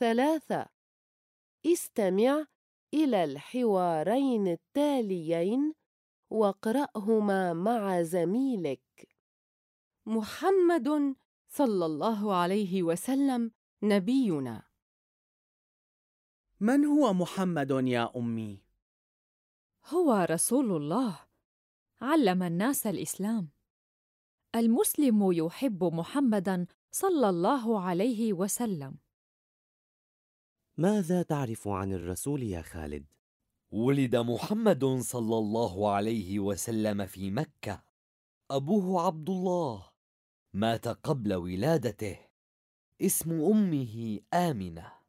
ثلاثة. استمع إلى الحوارين التاليين واقرأهما مع زميلك. محمد صلى الله عليه وسلم نبينا. من هو محمد يا أمي؟ هو رسول الله. علم الناس الإسلام. المسلم يحب محمداً صلى الله عليه وسلم. ماذا تعرف عن الرسول يا خالد؟ ولد محمد صلى الله عليه وسلم في مكة. أبوه عبد الله. مات قبل ولادته. اسم أمه آمنة.